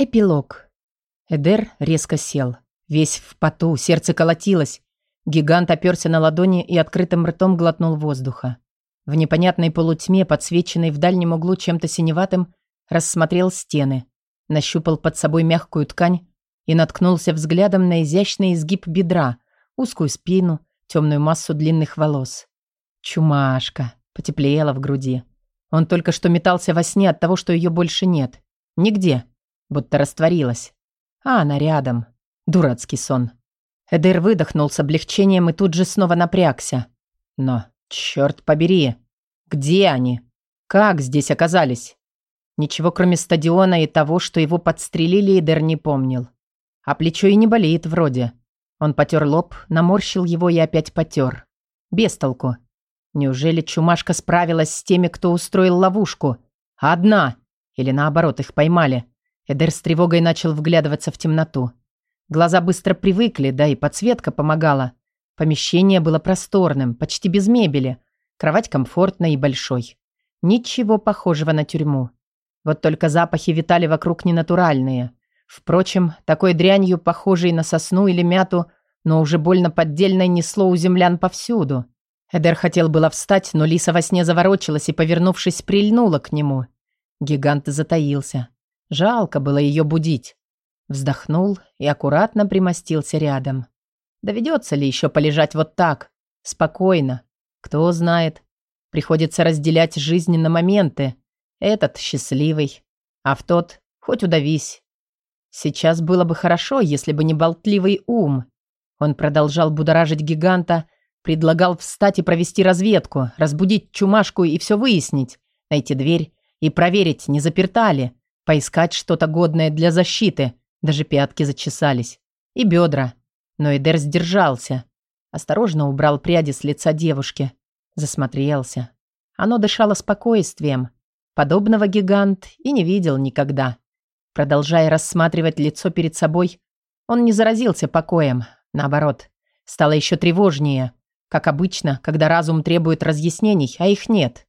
Эпилог. Эдер резко сел. Весь в поту, сердце колотилось. Гигант оперся на ладони и открытым ртом глотнул воздуха. В непонятной полутьме, подсвеченной в дальнем углу чем-то синеватым, рассмотрел стены, нащупал под собой мягкую ткань и наткнулся взглядом на изящный изгиб бедра, узкую спину, темную массу длинных волос. Чумашка. Потеплело в груди. Он только что метался во сне от того, что ее больше нет. Нигде будто растворилась. А она рядом. Дурацкий сон. Эдер выдохнул с облегчением и тут же снова напрягся. Но, черт побери, где они? Как здесь оказались? Ничего, кроме стадиона и того, что его подстрелили, Эдер не помнил. А плечо и не болит вроде. Он потер лоб, наморщил его и опять потер. Без толку. Неужели чумашка справилась с теми, кто устроил ловушку? Одна? Или наоборот, их поймали? Эдер с тревогой начал вглядываться в темноту. Глаза быстро привыкли, да и подсветка помогала. Помещение было просторным, почти без мебели. Кровать комфортная и большой. Ничего похожего на тюрьму. Вот только запахи витали вокруг ненатуральные. Впрочем, такой дрянью, похожей на сосну или мяту, но уже больно поддельной несло у землян повсюду. Эдер хотел было встать, но Лиса во сне заворочилась и, повернувшись, прильнула к нему. Гигант затаился. Жалко было ее будить. Вздохнул и аккуратно примостился рядом. Доведется ли еще полежать вот так, спокойно? Кто знает. Приходится разделять жизнь на моменты. Этот счастливый, а в тот хоть удавись. Сейчас было бы хорошо, если бы не болтливый ум. Он продолжал будоражить гиганта, предлагал встать и провести разведку, разбудить чумашку и все выяснить, найти дверь и проверить, не заперта ли. Поискать что-то годное для защиты. Даже пятки зачесались. И бедра. Но Эдер сдержался. Осторожно убрал пряди с лица девушки. Засмотрелся. Оно дышало спокойствием. Подобного гигант и не видел никогда. Продолжая рассматривать лицо перед собой, он не заразился покоем. Наоборот, стало еще тревожнее. Как обычно, когда разум требует разъяснений, а их нет.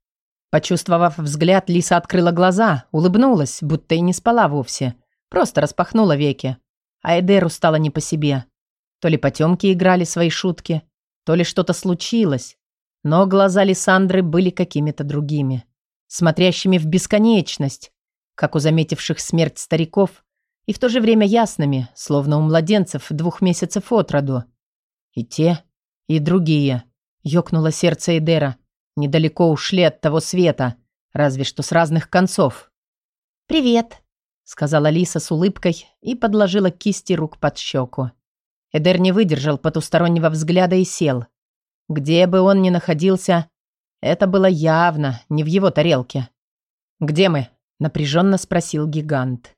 Почувствовав взгляд, Лиса открыла глаза, улыбнулась, будто и не спала вовсе. Просто распахнула веки. А Эдеру стало не по себе. То ли потемки играли свои шутки, то ли что-то случилось. Но глаза Лиссандры были какими-то другими. Смотрящими в бесконечность, как у заметивших смерть стариков, и в то же время ясными, словно у младенцев двух месяцев от роду. И те, и другие. Ёкнуло сердце Эдера – Недалеко ушли от того света, разве что с разных концов. «Привет», — сказала Лиса с улыбкой и подложила кисти рук под щеку. Эдер не выдержал потустороннего взгляда и сел. Где бы он ни находился, это было явно не в его тарелке. «Где мы?» — напряженно спросил гигант.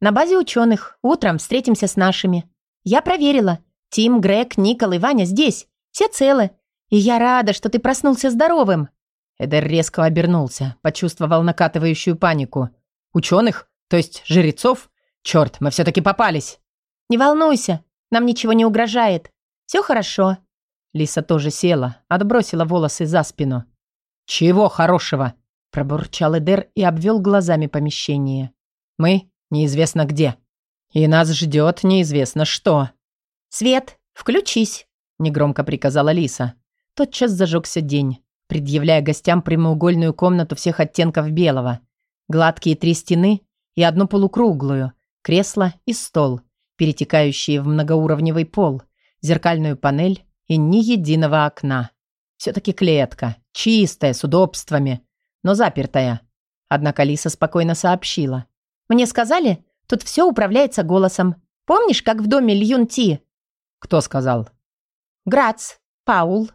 «На базе ученых. Утром встретимся с нашими. Я проверила. Тим, Грег, Никол и Ваня здесь. Все целы. И я рада, что ты проснулся здоровым». Эдер резко обернулся, почувствовал накатывающую панику. «Ученых? То есть жрецов? Черт, мы все-таки попались!» «Не волнуйся, нам ничего не угрожает. Все хорошо». Лиса тоже села, отбросила волосы за спину. «Чего хорошего?» – пробурчал Эдер и обвел глазами помещение. «Мы неизвестно где. И нас ждет неизвестно что». «Свет, включись», – негромко приказала Лиса. Тотчас зажегся день, предъявляя гостям прямоугольную комнату всех оттенков белого. Гладкие три стены и одну полукруглую, кресло и стол, перетекающие в многоуровневый пол, зеркальную панель и ни единого окна. Все-таки клетка, чистая, с удобствами, но запертая. Однако Лиса спокойно сообщила. «Мне сказали, тут все управляется голосом. Помнишь, как в доме Льюн Ти?» «Кто сказал?» «Грац, Паул,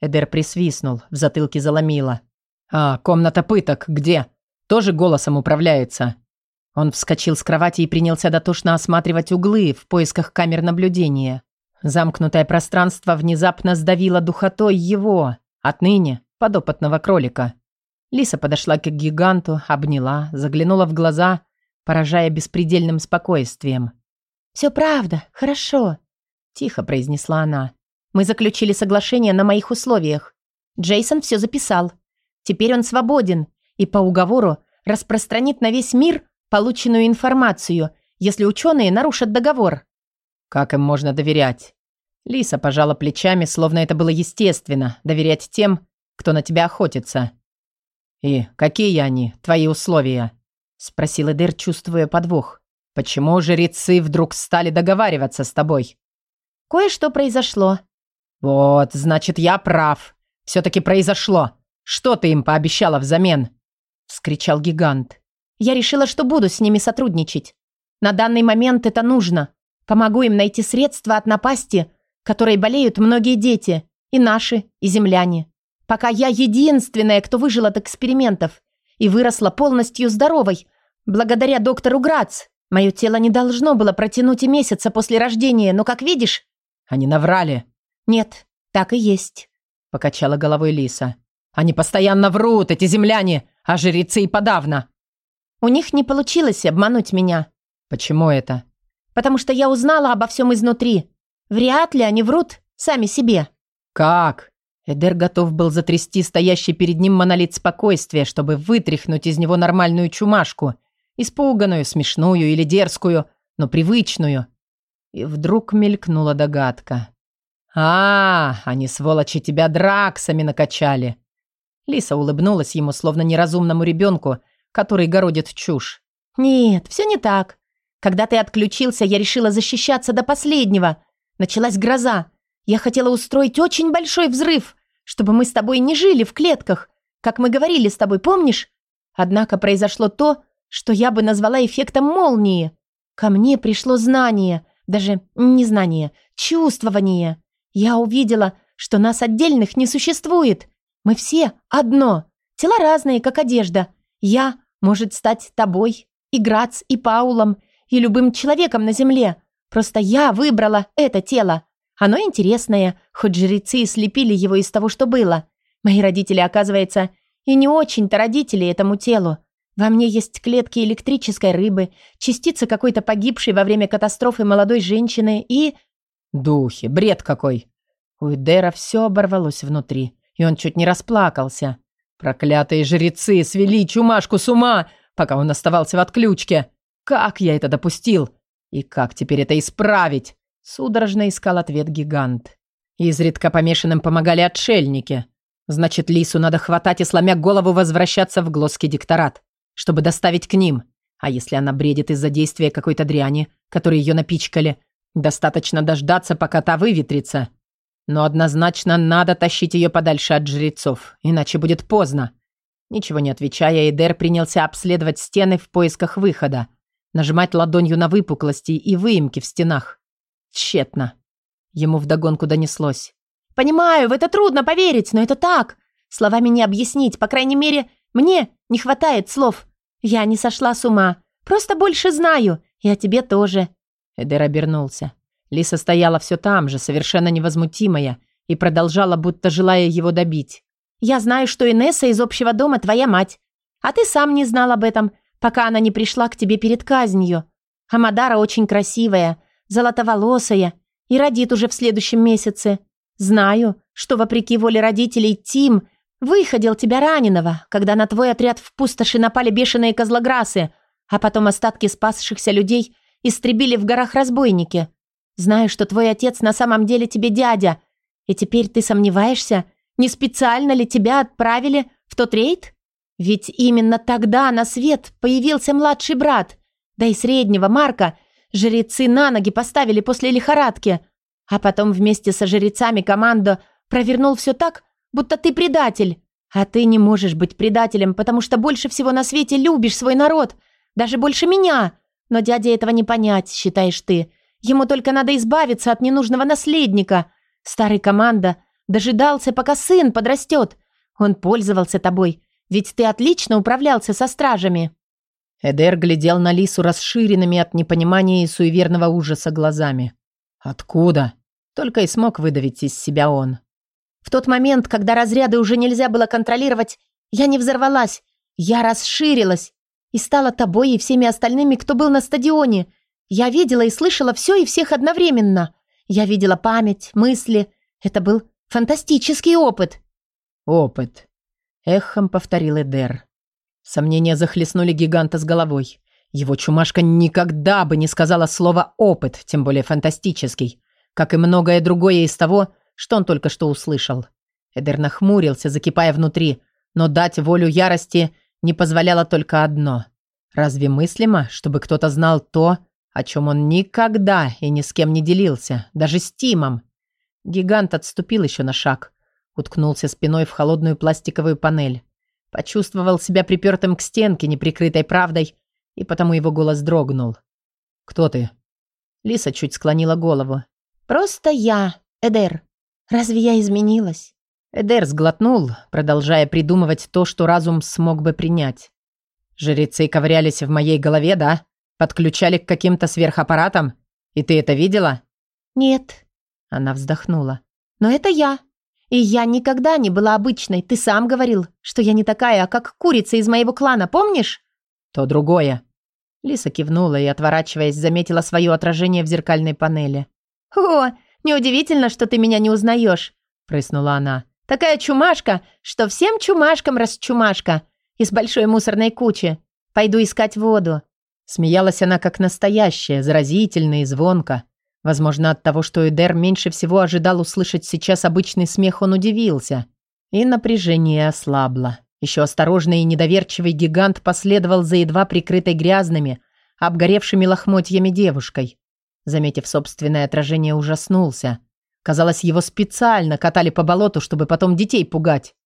Эдер присвистнул, в затылке заломило. «А, комната пыток где? Тоже голосом управляется?» Он вскочил с кровати и принялся дотошно осматривать углы в поисках камер наблюдения. Замкнутое пространство внезапно сдавило духотой его, отныне подопытного кролика. Лиса подошла к гиганту, обняла, заглянула в глаза, поражая беспредельным спокойствием. «Все правда, хорошо», – тихо произнесла она. Мы заключили соглашение на моих условиях. Джейсон все записал. Теперь он свободен и по уговору распространит на весь мир полученную информацию, если ученые нарушат договор? Как им можно доверять? Лиса пожала плечами, словно это было естественно, доверять тем, кто на тебя охотится. «И какие они, твои условия?» — спросил Эдер, чувствуя подвох. «Почему жрецы вдруг стали договариваться с тобой?» «Кое-что произошло». «Вот, значит, я прав. Все-таки произошло. Что ты им пообещала взамен?» — вскричал гигант. «Я решила, что буду с ними сотрудничать. На данный момент это нужно. Помогу им найти средства от напасти, которой болеют многие дети, и наши, и земляне. Пока я единственная, кто выжил от экспериментов и выросла полностью здоровой, благодаря доктору Грац. Мое тело не должно было протянуть и месяца после рождения, но, как видишь... Они наврали. Нет, так и есть. Покачала головой Лиса. Они постоянно врут, эти земляне, а жрецы и подавно. У них не получилось обмануть меня. Почему это? Потому что я узнала обо всем изнутри. Вряд ли они врут сами себе. Как? Эдер готов был затрясти стоящий перед ним монолит спокойствия, чтобы вытряхнуть из него нормальную чумашку. Испуганную, смешную или дерзкую, но привычную. И вдруг мелькнула догадка. «А, они, сволочи, тебя драксами накачали!» Лиса улыбнулась ему, словно неразумному ребенку, который городит чушь. «Нет, все не так. Когда ты отключился, я решила защищаться до последнего. Началась гроза. Я хотела устроить очень большой взрыв, чтобы мы с тобой не жили в клетках, как мы говорили с тобой, помнишь? Однако произошло то, что я бы назвала эффектом молнии. Ко мне пришло знание, даже не знание, чувствование. Я увидела, что нас отдельных не существует. Мы все одно, тела разные, как одежда. Я может стать тобой, и Грац, и Паулом, и любым человеком на земле. Просто я выбрала это тело. Оно интересное, хоть жрецы и слепили его из того, что было. Мои родители, оказывается, и не очень-то родители этому телу. Во мне есть клетки электрической рыбы, частицы какой-то погибшей во время катастрофы молодой женщины и... Духи, бред какой. У Эдера все оборвалось внутри, и он чуть не расплакался. Проклятые жрецы свели чумашку с ума, пока он оставался в отключке. Как я это допустил? И как теперь это исправить? Судорожно искал ответ гигант. Изредка помешанным помогали отшельники. Значит, Лису надо хватать и, сломя голову, возвращаться в Глосский дикторат, чтобы доставить к ним. А если она бредит из-за действия какой-то дряни, которой ее напичкали, достаточно дождаться, пока та выветрится. Но однозначно надо тащить ее подальше от жрецов, иначе будет поздно. Ничего не отвечая, Эдер принялся обследовать стены в поисках выхода, нажимать ладонью на выпуклости и выемки в стенах. Тщетно. Ему вдогонку донеслось. «Понимаю, в это трудно поверить, но это так. Словами не объяснить, по крайней мере, мне не хватает слов. Я не сошла с ума, просто больше знаю, и о тебе тоже». Эдер обернулся. Лиса стояла все там же, совершенно невозмутимая, и продолжала, будто желая его добить. «Я знаю, что Инесса из общего дома твоя мать, а ты сам не знал об этом, пока она не пришла к тебе перед казнью. Амадара очень красивая, золотоволосая и родит уже в следующем месяце. Знаю, что, вопреки воле родителей, Тим выходил тебя раненого, когда на твой отряд в пустоши напали бешеные козлограсы, а потом остатки спасшихся людей истребили в горах разбойники. Знаю, что твой отец на самом деле тебе дядя, и теперь ты сомневаешься, не специально ли тебя отправили в тот рейд? Ведь именно тогда на свет появился младший брат, да и среднего Марка Жрецы на ноги поставили после лихорадки. А потом вместе со жрецами команда провернул все так, будто ты предатель. А ты не можешь быть предателем, потому что больше всего на свете любишь свой народ. Даже больше меня. Но дяде этого не понять, считаешь ты. Ему только надо избавиться от ненужного наследника. Старый команда дожидался, пока сын подрастет. Он пользовался тобой, ведь ты отлично управлялся со стражами. Эдер глядел на Лису расширенными от непонимания и суеверного ужаса глазами. «Откуда?» Только и смог выдавить из себя он. «В тот момент, когда разряды уже нельзя было контролировать, я не взорвалась. Я расширилась и стала тобой и всеми остальными, кто был на стадионе. Я видела и слышала все и всех одновременно. Я видела память, мысли. Это был фантастический опыт». «Опыт», — эхом повторил Эдер. Сомнения захлестнули гиганта с головой. Его чумашка никогда бы не сказала слово «опыт», тем более фантастический, как и многое другое из того, что он только что услышал. Эдер нахмурился, закипая внутри, но дать волю ярости не позволяло только одно. Разве мыслимо, чтобы кто-то знал то, о чем он никогда и ни с кем не делился, даже с Тимом? Гигант отступил еще на шаг, уткнулся спиной в холодную пластиковую панель. Почувствовал себя припертым к стенке, неприкрытой правдой, и потому его голос дрогнул. «Кто ты?» Лиса чуть склонила голову. «Просто я, Эдер. Разве я изменилась?» Эдер сглотнул, продолжая придумывать то, что разум смог бы принять. «Жрецы ковырялись в моей голове, да? Подключали к каким-то сверхаппаратам? И ты это видела?» «Нет». Она вздохнула. «Но это я. И я никогда не была обычной. Ты сам говорил, что я не такая, а как курица из моего клана, помнишь?» «То другое». Лиса кивнула и, отворачиваясь, заметила свое отражение в зеркальной панели. «О, неудивительно, что ты меня не узнаешь», — прыснула она. «Такая чумашка, что всем чумашкам расчумашка. Из большой мусорной кучи. Пойду искать воду». Смеялась она как настоящая, заразительно и звонко. Возможно, от того, что Эдер меньше всего ожидал услышать сейчас обычный смех, он удивился. И напряжение ослабло. Еще осторожный и недоверчивый гигант последовал за едва прикрытой грязными, обгоревшими лохмотьями девушкой. Заметив собственное отражение, ужаснулся. Казалось, его специально катали по болоту, чтобы потом детей пугать.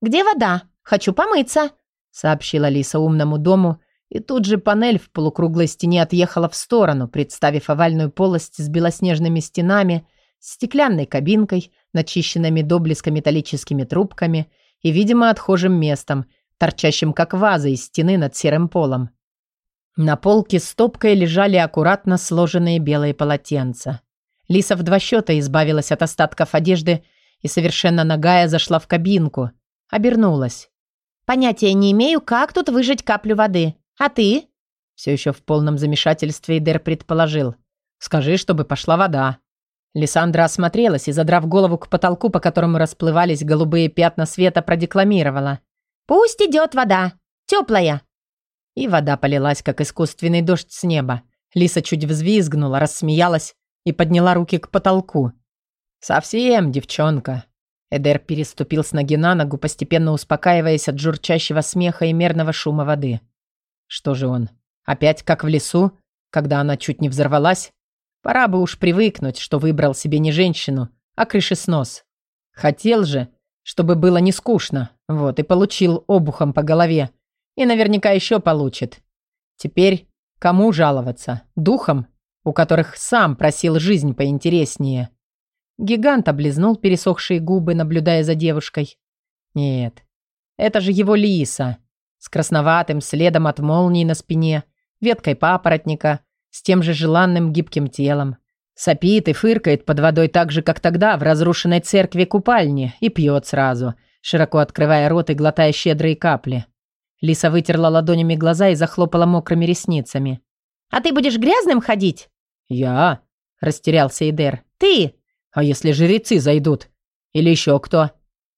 «Где вода? Хочу помыться», — сообщила Лиса умному дому, и тут же панель в полукруглой стене отъехала в сторону, представив овальную полость с белоснежными стенами, стеклянной кабинкой, начищенными до блеска металлическими трубками — и, видимо, отхожим местом, торчащим как ваза из стены над серым полом. На полке стопкой лежали аккуратно сложенные белые полотенца. Лиса в два счета избавилась от остатков одежды и совершенно нагая зашла в кабинку. Обернулась. «Понятия не имею, как тут выжать каплю воды. А ты?» Все еще в полном замешательстве Идер предположил. «Скажи, чтобы пошла вода». Лиссандра осмотрелась и, задрав голову к потолку, по которому расплывались голубые пятна света, продекламировала. «Пусть идет вода. Теплая». И вода полилась, как искусственный дождь с неба. Лиса чуть взвизгнула, рассмеялась и подняла руки к потолку. «Совсем, девчонка». Эдер переступил с ноги на ногу, постепенно успокаиваясь от журчащего смеха и мерного шума воды. Что же он? Опять как в лесу, когда она чуть не взорвалась? Пора бы уж привыкнуть, что выбрал себе не женщину, а крышеснос. Хотел же, чтобы было не скучно, вот, и получил обухом по голове. И наверняка еще получит. Теперь кому жаловаться? Духом, у которых сам просил жизнь поинтереснее. Гигант облизнул пересохшие губы, наблюдая за девушкой. Нет, это же его лиса. С красноватым следом от молнии на спине, веткой папоротника, с тем же желанным гибким телом. Сопит и фыркает под водой так же, как тогда в разрушенной церкви купальни, и пьет сразу, широко открывая рот и глотая щедрые капли. Лиса вытерла ладонями глаза и захлопала мокрыми ресницами. «А ты будешь грязным ходить?» «Я?» – растерялся Идер. «Ты!» «А если жрецы зайдут? Или еще кто?»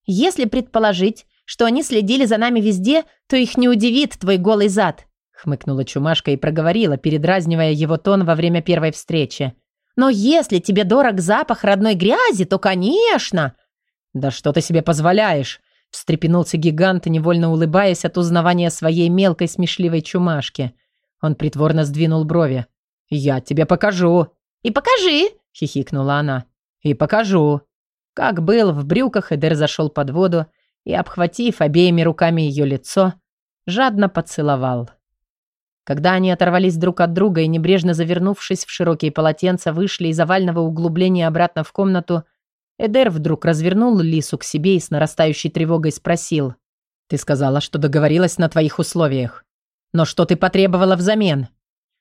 «Если предположить, что они следили за нами везде, то их не удивит твой голый зад хмыкнула Чумашка и проговорила, передразнивая его тон во время первой встречи. «Но если тебе дорог запах родной грязи, то, конечно!» «Да что ты себе позволяешь?» встрепенулся гигант, невольно улыбаясь от узнавания своей мелкой смешливой Чумашки. Он притворно сдвинул брови. «Я тебе покажу!» «И покажи!» — хихикнула она. «И покажу!» Как был, в брюках Эдер зашел под воду и, обхватив обеими руками ее лицо, жадно поцеловал. Когда они оторвались друг от друга и, небрежно завернувшись в широкие полотенца, вышли из овального углубления обратно в комнату, Эдер вдруг развернул Лису к себе и с нарастающей тревогой спросил. «Ты сказала, что договорилась на твоих условиях. Но что ты потребовала взамен?»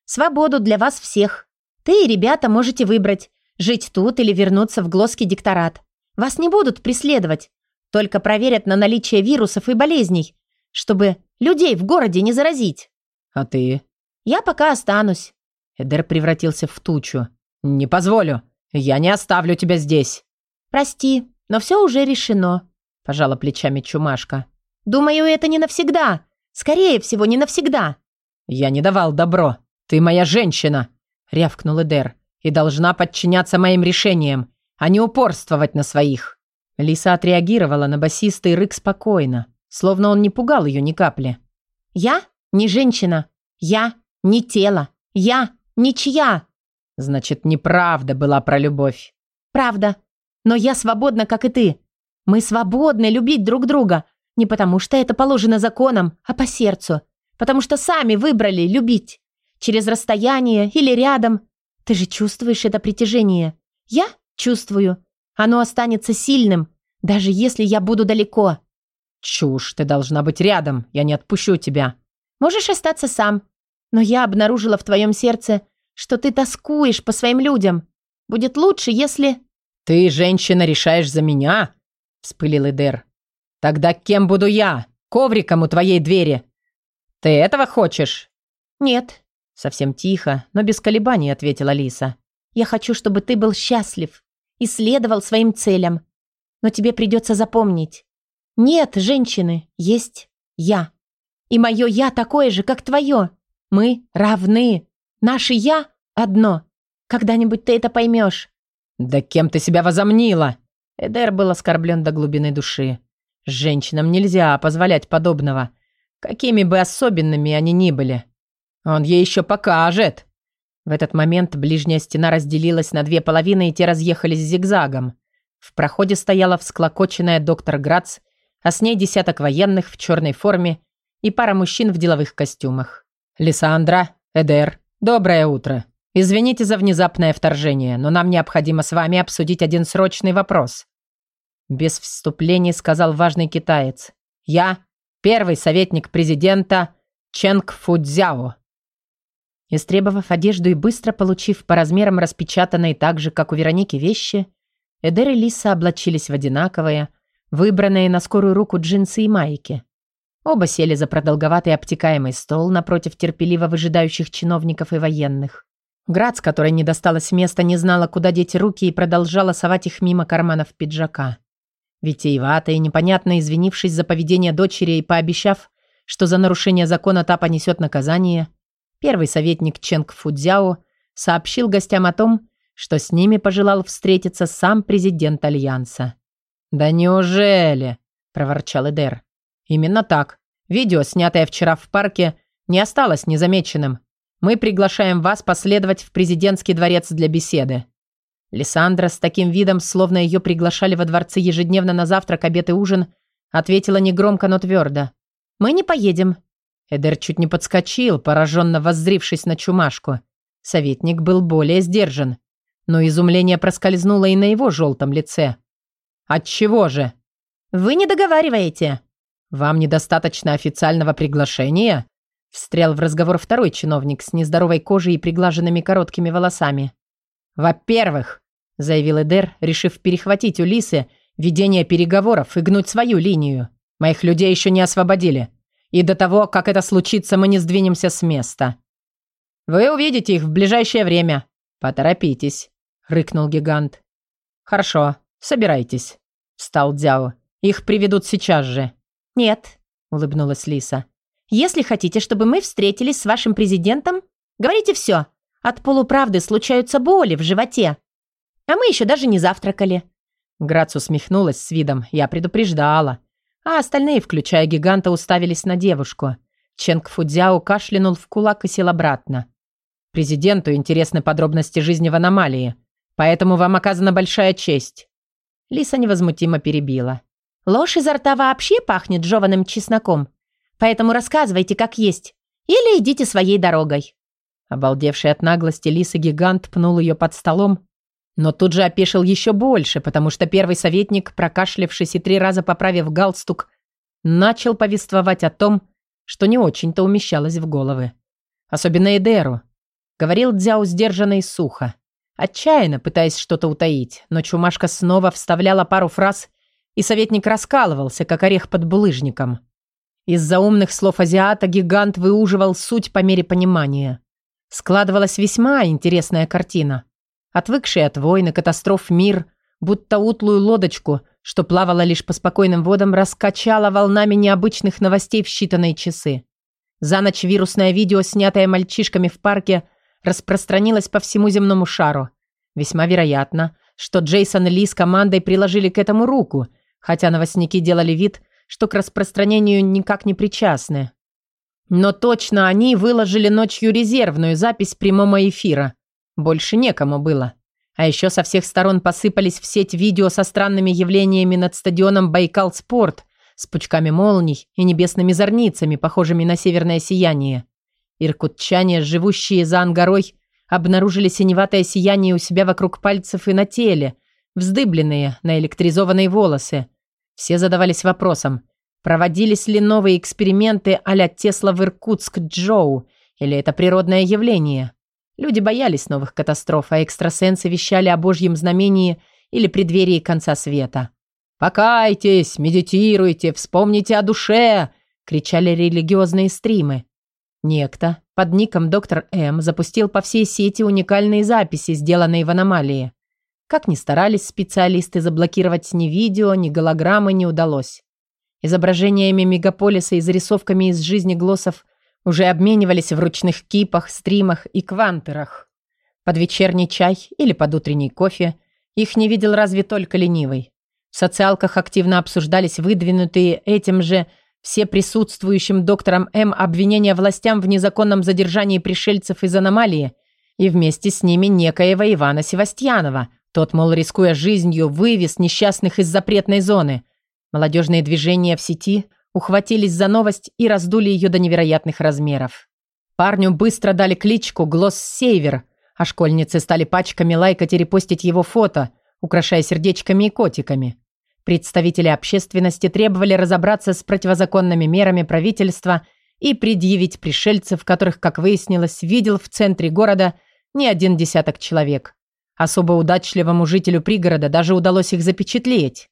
«Свободу для вас всех. Ты и ребята можете выбрать, жить тут или вернуться в Глоский дикторат. Вас не будут преследовать, только проверят на наличие вирусов и болезней, чтобы людей в городе не заразить». «А ты?» «Я пока останусь». Эдер превратился в тучу. «Не позволю. Я не оставлю тебя здесь». «Прости, но все уже решено», – пожала плечами Чумашка. «Думаю, это не навсегда. Скорее всего, не навсегда». «Я не давал добро. Ты моя женщина!» — рявкнул Эдер. «И должна подчиняться моим решениям, а не упорствовать на своих». Лиса отреагировала на басистый рык спокойно, словно он не пугал ее ни капли. «Я не женщина. Я не тело. Я ничья». «Значит, неправда была про любовь». «Правда. Но я свободна, как и ты. Мы свободны любить друг друга. Не потому что это положено законом, а по сердцу. Потому что сами выбрали любить. Через расстояние или рядом. Ты же чувствуешь это притяжение. Я чувствую. Оно останется сильным, даже если я буду далеко. Чушь, ты должна быть рядом. Я не отпущу тебя. Можешь остаться сам. Но я обнаружила в твоем сердце, что ты тоскуешь по своим людям. Будет лучше, если... Ты, женщина, решаешь за меня? Вспылил Эдер. Тогда кем буду я? Ковриком у твоей двери. Ты этого хочешь? Нет. Совсем тихо, но без колебаний ответила Лиса. Я хочу, чтобы ты был счастлив и следовал своим целям. Но тебе придется запомнить. Нет женщины, есть я. И мое «я» такое же, как твое. Мы равны. Наше «я» одно. Когда-нибудь ты это поймешь. «Да кем ты себя возомнила?» Эдер был оскорблен до глубины души. Женщинам нельзя позволять подобного, какими бы особенными они ни были. Он ей еще покажет. В этот момент ближняя стена разделилась на две половины, и те разъехались зигзагом. В проходе стояла всклокоченная доктор Грац, а с ней десяток военных в черной форме и пара мужчин в деловых костюмах. «Лиссандра, Эдер, доброе утро. Извините за внезапное вторжение, но нам необходимо с вами обсудить один срочный вопрос». Без вступлений сказал важный китаец. «Я первый советник президента Ченг Фудзяо». Истребовав одежду и быстро получив по размерам распечатанные так же, как у Вероники, вещи, Эдер и Лиса облачились в одинаковые, выбранные на скорую руку джинсы и майки. Оба сели за продолговатый обтекаемый стол напротив терпеливо выжидающих чиновников и военных. Грац, которой не досталось места, не знала, куда деть руки и продолжала совать их мимо карманов пиджака. Витиевато непонятно извинившись за поведение дочери и пообещав, что за нарушение закона та понесет наказание, первый советник Ченг Фудзяо сообщил гостям о том, что с ними пожелал встретиться сам президент Альянса. «Да неужели?» – проворчал Эдер. «Именно так. Видео, снятое вчера в парке, не осталось незамеченным. Мы приглашаем вас последовать в президентский дворец для беседы». Лиссандра с таким видом, словно ее приглашали во дворце ежедневно на завтрак, обед и ужин, ответила негромко, но твердо. «Мы не поедем». Эдер чуть не подскочил, пораженно воззрившись на чумашку. Советник был более сдержан. Но изумление проскользнуло и на его желтом лице. «Отчего же?» «Вы не договариваете». «Вам недостаточно официального приглашения?» Встрял в разговор второй чиновник с нездоровой кожей и приглаженными короткими волосами. «Во-первых», — заявил Эдер, решив перехватить у Лисы ведение переговоров и гнуть свою линию. «Моих людей еще не освободили. И до того, как это случится, мы не сдвинемся с места. Вы увидите их в ближайшее время. Поторопитесь», — рыкнул гигант. «Хорошо, собирайтесь», — встал Дзяо. «Их приведут сейчас же». «Нет», — улыбнулась Лиса. «Если хотите, чтобы мы встретились с вашим президентом, говорите все. От полуправды случаются боли в животе. А мы еще даже не завтракали». Грац усмехнулась с видом. «Я предупреждала». А остальные, включая гиганта, уставились на девушку. Ченг Фудзяо кашлянул в кулак и сел обратно. «Президенту интересны подробности жизни в аномалии, поэтому вам оказана большая честь». Лиса невозмутимо перебила. «Ложь изо рта вообще пахнет жеванным чесноком, поэтому рассказывайте как есть или идите своей дорогой». Обалдевший от наглости лиса-гигант пнул ее под столом, но тут же опешил еще больше, потому что первый советник, прокашлявшись и три раза поправив галстук, начал повествовать о том, что не очень-то умещалось в головы. Особенно Эдеру. Говорил Дзяо сдержанно и сухо, отчаянно пытаясь что-то утаить, но чумашка снова вставляла пару фраз, и советник раскалывался, как орех под булыжником. Из-за умных слов азиата гигант выуживал суть по мере понимания. Складывалась весьма интересная картина. Отвыкший от войны, катастроф мир, будто утлую лодочку, что плавала лишь по спокойным водам, раскачала волнами необычных новостей в считанные часы. За ночь вирусное видео, снятое мальчишками в парке, распространилось по всему земному шару. Весьма вероятно, что Джейсон Ли с командой приложили к этому руку, хотя новостники делали вид, что к распространению никак не причастны. Но точно они выложили ночью резервную запись прямого эфира. Больше некому было. А еще со всех сторон посыпались в сеть видео со странными явлениями над стадионом Байкал Спорт с пучками молний и небесными зорницами, похожими на северное сияние. Иркутчане, живущие за Ангарой, обнаружили синеватое сияние у себя вокруг пальцев и на теле, вздыбленные, наэлектризованные волосы. Все задавались вопросом, проводились ли новые эксперименты а-ля Тесла в Иркутск-Джоу, или это природное явление. Люди боялись новых катастроф, а экстрасенсы вещали о божьем знамении или преддверии конца света. «Покайтесь, медитируйте, вспомните о душе!» – кричали религиозные стримы. Некто под ником доктор М запустил по всей сети уникальные записи, сделанные в аномалии. Как ни старались специалисты заблокировать ни видео, ни голограммы не удалось. Изображениями мегаполиса и зарисовками из жизни глоссов – уже обменивались в ручных кипах, стримах и квантерах. Под вечерний чай или под утренний кофе их не видел разве только ленивый. В социалках активно обсуждались выдвинутые этим же все присутствующим доктором М обвинения властям в незаконном задержании пришельцев из аномалии и вместе с ними некоего Ивана Севастьянова. Тот, мол, рискуя жизнью, вывез несчастных из запретной зоны. Молодежные движения в сети – ухватились за новость и раздули ее до невероятных размеров. Парню быстро дали кличку Глосс Сейвер, а школьницы стали пачками лайкать и репостить его фото, украшая сердечками и котиками. Представители общественности требовали разобраться с противозаконными мерами правительства и предъявить пришельцев, которых, как выяснилось, видел в центре города не один десяток человек. Особо удачливому жителю пригорода даже удалось их запечатлеть.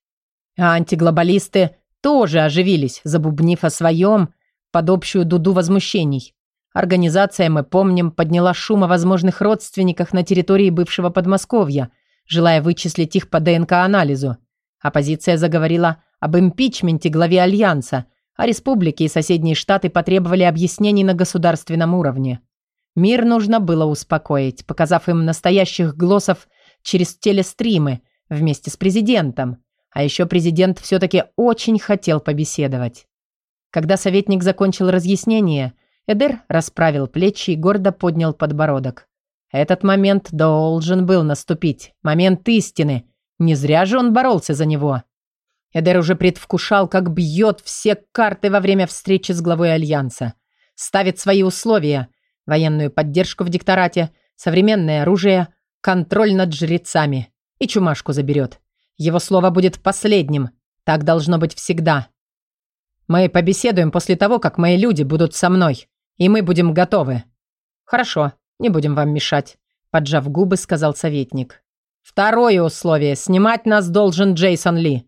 А антиглобалисты тоже оживились, забубнив о своем под общую дуду возмущений. Организация, мы помним, подняла шум о возможных родственниках на территории бывшего Подмосковья, желая вычислить их по ДНК-анализу. Оппозиция заговорила об импичменте главе Альянса, а республики и соседние штаты потребовали объяснений на государственном уровне. Мир нужно было успокоить, показав им настоящих глоссов через телестримы вместе с президентом. А еще президент все-таки очень хотел побеседовать. Когда советник закончил разъяснение, Эдер расправил плечи и гордо поднял подбородок. Этот момент должен был наступить. Момент истины. Не зря же он боролся за него. Эдер уже предвкушал, как бьет все карты во время встречи с главой Альянса. Ставит свои условия. Военную поддержку в дикторате, современное оружие, контроль над жрецами. И чумашку заберет. Его слово будет последним. Так должно быть всегда. Мы побеседуем после того, как мои люди будут со мной, и мы будем готовы. Хорошо, не будем вам мешать, поджав губы, сказал советник. Второе условие. Снимать нас должен Джейсон Ли.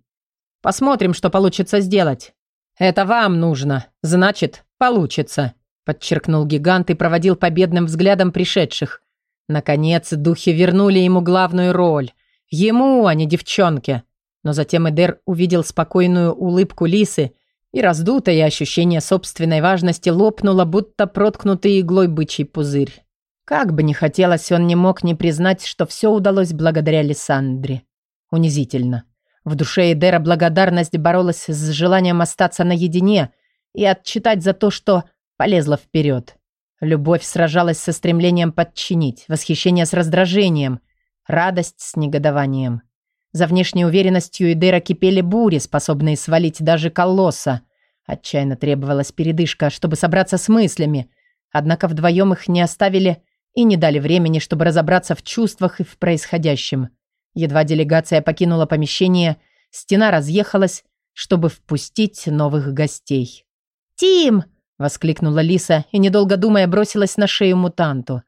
Посмотрим, что получится сделать. Это вам нужно. Значит, получится, подчеркнул гигант и проводил победным взглядом пришедших. Наконец, духи вернули ему главную роль. Ему, а не девчонке. Но затем Эдер увидел спокойную улыбку Лисы, и раздутое ощущение собственной важности лопнуло, будто проткнутый иглой бычий пузырь. Как бы ни хотелось, он не мог не признать, что все удалось благодаря Лиссандре. Унизительно. В душе Эдера благодарность боролась с желанием остаться наедине и отчитать за то, что полезла вперед. Любовь сражалась со стремлением подчинить, восхищение с раздражением, радость с негодованием. За внешней уверенностью Идера кипели бури, способные свалить даже колосса. Отчаянно требовалась передышка, чтобы собраться с мыслями. Однако вдвоем их не оставили и не дали времени, чтобы разобраться в чувствах и в происходящем. Едва делегация покинула помещение, стена разъехалась, чтобы впустить новых гостей. «Тим!» — воскликнула Лиса и, недолго думая, бросилась на шею мутанту.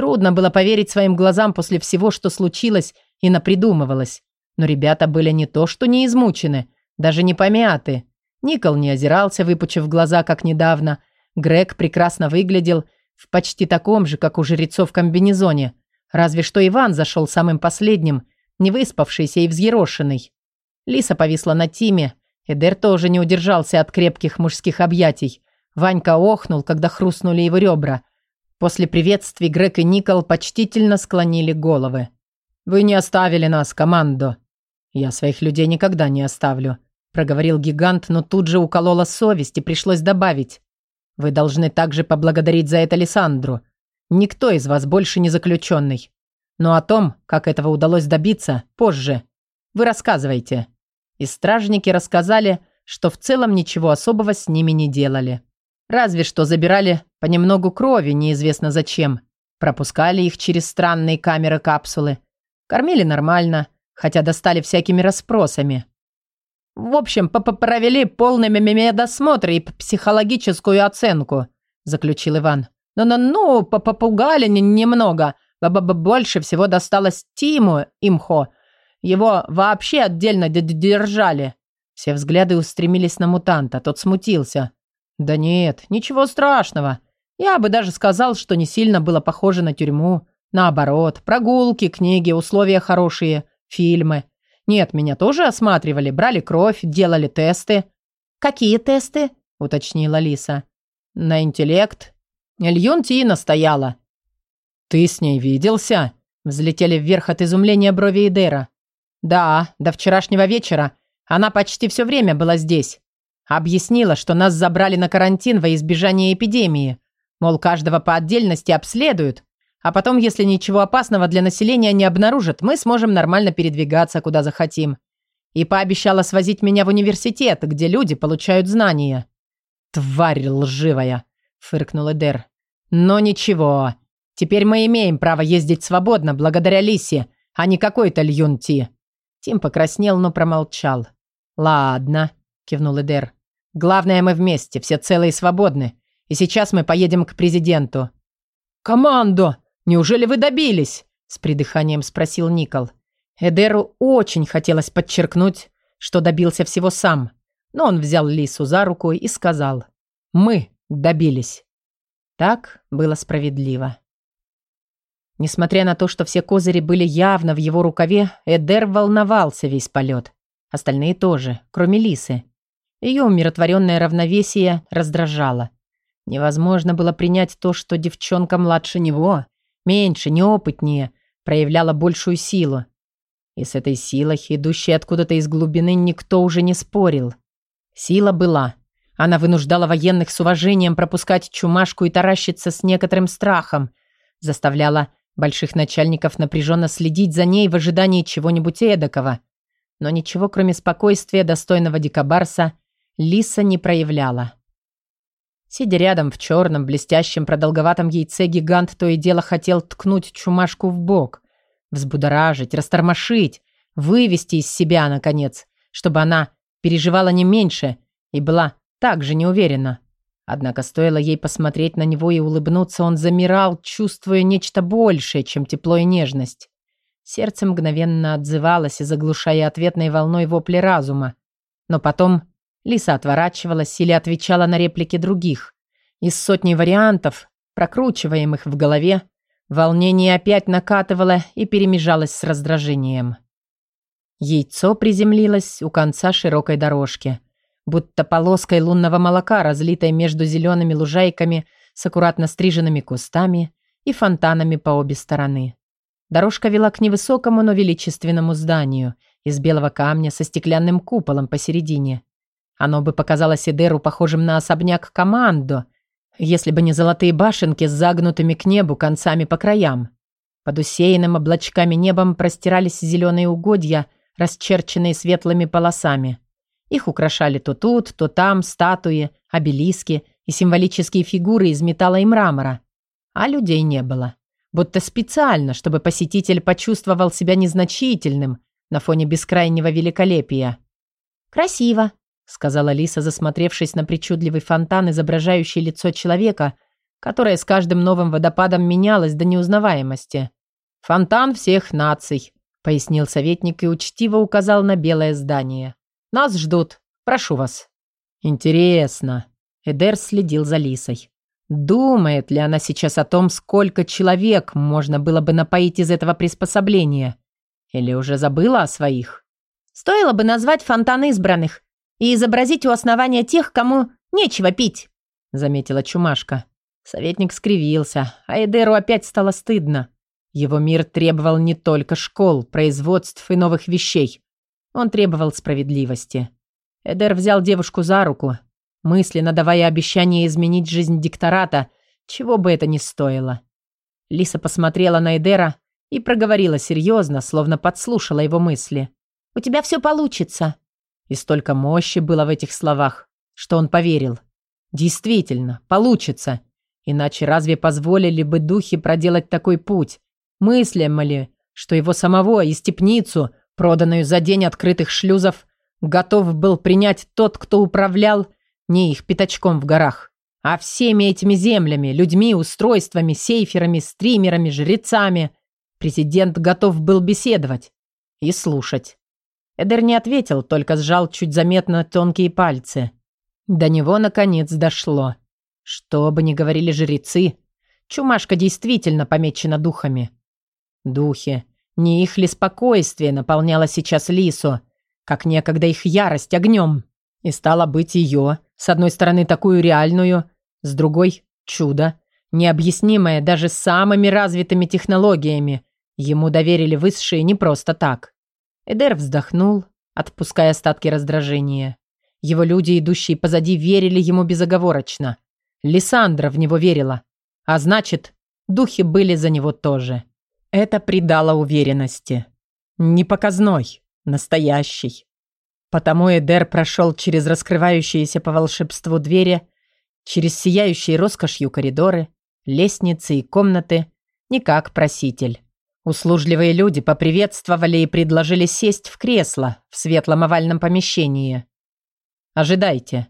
Трудно было поверить своим глазам после всего, что случилось и напридумывалось. Но ребята были не то что не измучены, даже не помяты. Никол не озирался, выпучив глаза, как недавно. Грег прекрасно выглядел в почти таком же, как у жрецов комбинезоне. Разве что Иван зашел самым последним, не выспавшийся и взъерошенный. Лиса повисла на Тиме. Эдер тоже не удержался от крепких мужских объятий. Ванька охнул, когда хрустнули его ребра. После приветствий Грег и Никол почтительно склонили головы. «Вы не оставили нас, командо!» «Я своих людей никогда не оставлю», – проговорил гигант, но тут же уколола совесть и пришлось добавить. «Вы должны также поблагодарить за это Лиссандру. Никто из вас больше не заключенный. Но о том, как этого удалось добиться, позже. Вы рассказывайте». И стражники рассказали, что в целом ничего особого с ними не делали. Разве что забирали понемногу крови, неизвестно зачем. Пропускали их через странные камеры-капсулы. Кормили нормально, хотя достали всякими расспросами. В общем, провели полный медосмотр и психологическую оценку, заключил Иван. Ну-ну-ну, попугали немного. -б -б Больше всего досталось Тиму Имхо. Его вообще отдельно держали. Все взгляды устремились на мутанта, тот смутился. «Да нет, ничего страшного. Я бы даже сказал, что не сильно было похоже на тюрьму. Наоборот, прогулки, книги, условия хорошие, фильмы. Нет, меня тоже осматривали, брали кровь, делали тесты». «Какие тесты?» – уточнила Лиса. «На интеллект». Ильюн Ти настояла. «Ты с ней виделся?» Взлетели вверх от изумления брови Идера. «Да, до вчерашнего вечера. Она почти все время была здесь. Объяснила, что нас забрали на карантин во избежание эпидемии. Мол, каждого по отдельности обследуют. А потом, если ничего опасного для населения не обнаружат, мы сможем нормально передвигаться, куда захотим. И пообещала свозить меня в университет, где люди получают знания. «Тварь лживая!» – фыркнул Эдер. «Но ничего. Теперь мы имеем право ездить свободно благодаря Лисе, а не какой-то Льюнти». Тим покраснел, но промолчал. «Ладно», – кивнул Эдер. Главное, мы вместе, все целы и свободны. И сейчас мы поедем к президенту». «Командо! Неужели вы добились?» С придыханием спросил Никол. Эдеру очень хотелось подчеркнуть, что добился всего сам. Но он взял Лису за руку и сказал. «Мы добились». Так было справедливо. Несмотря на то, что все козыри были явно в его рукаве, Эдер волновался весь полет. Остальные тоже, кроме Лисы. Ее умиротворенное равновесие раздражало. Невозможно было принять то, что девчонка младше него, меньше, неопытнее, проявляла большую силу. И с этой силой, идущей откуда-то из глубины, никто уже не спорил. Сила была. Она вынуждала военных с уважением пропускать чумашку и таращиться с некоторым страхом, заставляла больших начальников напряженно следить за ней в ожидании чего-нибудь эдакого. Но ничего, кроме спокойствия достойного дикобарса, Лиса не проявляла. Сидя рядом в черном, блестящем, продолговатом яйце, гигант то и дело хотел ткнуть чумашку в бок, взбудоражить, растормошить, вывести из себя, наконец, чтобы она переживала не меньше и была так же неуверена. Однако стоило ей посмотреть на него и улыбнуться, он замирал, чувствуя нечто большее, чем тепло и нежность. Сердце мгновенно отзывалось, заглушая ответной волной вопли разума. Но потом Лиса отворачивалась или отвечала на реплики других. Из сотни вариантов, прокручиваемых в голове, волнение опять накатывало и перемежалось с раздражением. Яйцо приземлилось у конца широкой дорожки, будто полоской лунного молока, разлитой между зелеными лужайками с аккуратно стриженными кустами и фонтанами по обе стороны. Дорожка вела к невысокому, но величественному зданию из белого камня со стеклянным куполом посередине. Оно бы показалось Эдеру похожим на особняк Командо, если бы не золотые башенки с загнутыми к небу концами по краям. Под усеянным облачками небом простирались зеленые угодья, расчерченные светлыми полосами. Их украшали то тут, то там статуи, обелиски и символические фигуры из металла и мрамора. А людей не было. Будто специально, чтобы посетитель почувствовал себя незначительным на фоне бескрайнего великолепия. «Красиво», сказала Лиса, засмотревшись на причудливый фонтан, изображающий лицо человека, которое с каждым новым водопадом менялось до неузнаваемости. «Фонтан всех наций», — пояснил советник и учтиво указал на белое здание. «Нас ждут. Прошу вас». «Интересно». Эдер следил за Лисой. Думает ли она сейчас о том, сколько человек можно было бы напоить из этого приспособления? Или уже забыла о своих? «Стоило бы назвать фонтан избранных», и изобразить у основания тех, кому нечего пить», заметила Чумашка. Советник скривился, а Эдеру опять стало стыдно. Его мир требовал не только школ, производств и новых вещей. Он требовал справедливости. Эдер взял девушку за руку, мысленно давая обещание изменить жизнь диктората, чего бы это ни стоило. Лиса посмотрела на Эдера и проговорила серьезно, словно подслушала его мысли. «У тебя все получится». И столько мощи было в этих словах, что он поверил. «Действительно, получится. Иначе разве позволили бы духи проделать такой путь? Мыслимо ли, что его самого и степницу, проданную за день открытых шлюзов, готов был принять тот, кто управлял не их пятачком в горах, а всеми этими землями, людьми, устройствами, сейферами, стримерами, жрецами. Президент готов был беседовать и слушать. Эдер не ответил, только сжал чуть заметно тонкие пальцы. До него, наконец, дошло. Что бы ни говорили жрецы, чумашка действительно помечена духами. Духи. Не их ли спокойствие наполняло сейчас Лису, как некогда их ярость огнем? И стало быть ее, с одной стороны, такую реальную, с другой – чудо, необъяснимое даже самыми развитыми технологиями. Ему доверили высшие не просто так. Эдер вздохнул, отпуская остатки раздражения. Его люди, идущие позади, верили ему безоговорочно. Лиссандра в него верила. А значит, духи были за него тоже. Это придало уверенности. Не показной, настоящий. Потому Эдер прошел через раскрывающиеся по волшебству двери, через сияющие роскошью коридоры, лестницы и комнаты, не как проситель. Услужливые люди поприветствовали и предложили сесть в кресло в светлом овальном помещении. «Ожидайте».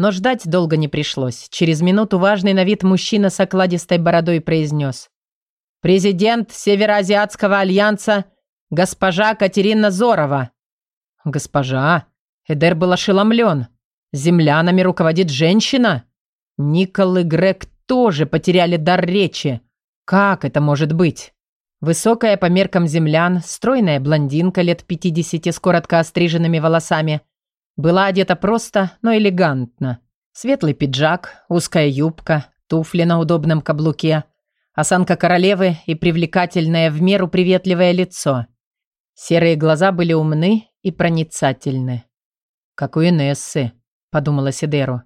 Но ждать долго не пришлось. Через минуту важный на вид мужчина с окладистой бородой произнес. Президент Североазиатского альянса госпожа Катерина Зорова. Госпожа? Эдер был ошеломлен. Землянами руководит женщина? Никол и Грег тоже потеряли дар речи. Как это может быть? Высокая по меркам землян, стройная блондинка лет 50 с коротко остриженными волосами. Была одета просто, но элегантно. Светлый пиджак, узкая юбка, туфли на удобном каблуке – Осанка королевы и привлекательное в меру приветливое лицо. Серые глаза были умны и проницательны. «Как у Инессы», — подумала Сидеру.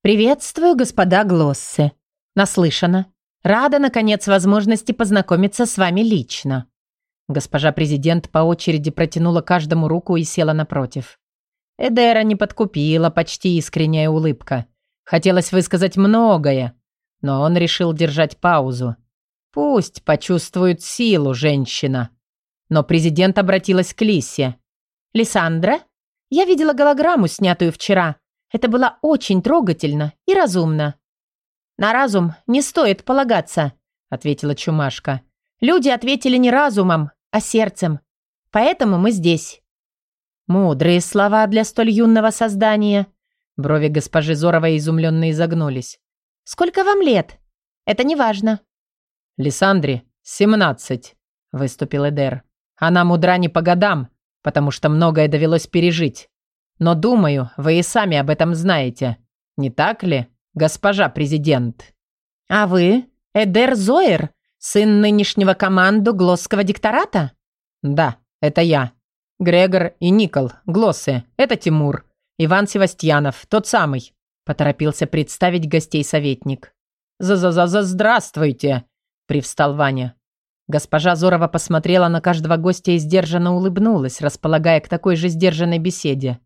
«Приветствую, господа Глоссы. Наслышана. Рада, наконец, возможности познакомиться с вами лично». Госпожа президент по очереди протянула каждому руку и села напротив. Эдера не подкупила почти искренняя улыбка. Хотелось высказать многое, но он решил держать паузу. Пусть почувствует силу женщина. Но президент обратилась к Лисе. «Лиссандра, я видела голограмму, снятую вчера. Это было очень трогательно и разумно». «На разум не стоит полагаться», — ответила Чумашка. «Люди ответили не разумом, а сердцем. Поэтому мы здесь». Мудрые слова для столь юного создания. Брови госпожи Зоровой изумленно изогнулись. Сколько вам лет? Это не важно. Лиссандре семнадцать, выступил Эдер. Она мудра не по годам, потому что многое довелось пережить. Но думаю, вы и сами об этом знаете. Не так ли, госпожа президент? А вы, Эдер Зоер, сын нынешнего команду Глосского диктората? Да, это я. Грегор и Никол, Глоссы, это Тимур. Иван Севастьянов, тот самый. Поторопился представить гостей советник. «За-за-за-за, здравствуйте!» – привстал Ваня. Госпожа Зорова посмотрела на каждого гостя и сдержанно улыбнулась, располагая к такой же сдержанной беседе.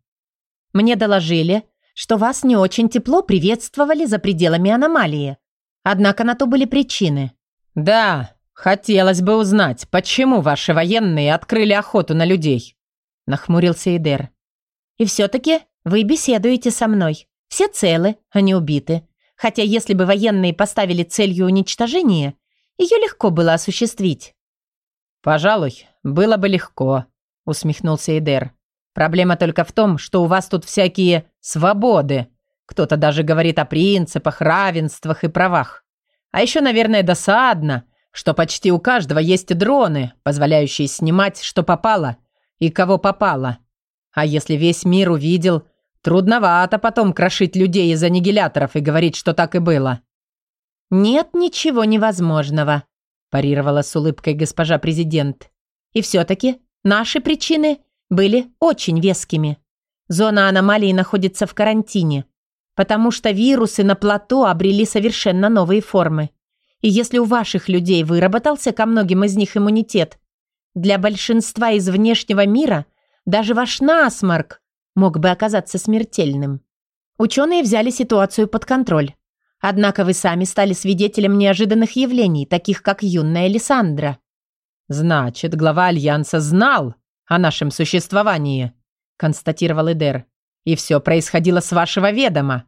«Мне доложили, что вас не очень тепло приветствовали за пределами аномалии. Однако на то были причины». «Да, хотелось бы узнать, почему ваши военные открыли охоту на людей?» – нахмурился Идер. «И все-таки вы беседуете со мной. Все целы, а не убиты. Хотя если бы военные поставили целью уничтожения, ее легко было осуществить. «Пожалуй, было бы легко», — усмехнулся Эдер. «Проблема только в том, что у вас тут всякие свободы. Кто-то даже говорит о принципах, равенствах и правах. А еще, наверное, досадно, что почти у каждого есть дроны, позволяющие снимать, что попало и кого попало. А если весь мир увидел, Трудновато потом крошить людей из аннигиляторов и говорить, что так и было». «Нет ничего невозможного», – парировала с улыбкой госпожа президент. «И все-таки наши причины были очень вескими. Зона аномалии находится в карантине, потому что вирусы на плато обрели совершенно новые формы. И если у ваших людей выработался ко многим из них иммунитет, для большинства из внешнего мира даже ваш насморк мог бы оказаться смертельным. Ученые взяли ситуацию под контроль. Однако вы сами стали свидетелем неожиданных явлений, таких как юная Лиссандра. «Значит, глава Альянса знал о нашем существовании», констатировал Эдер. «И все происходило с вашего ведома».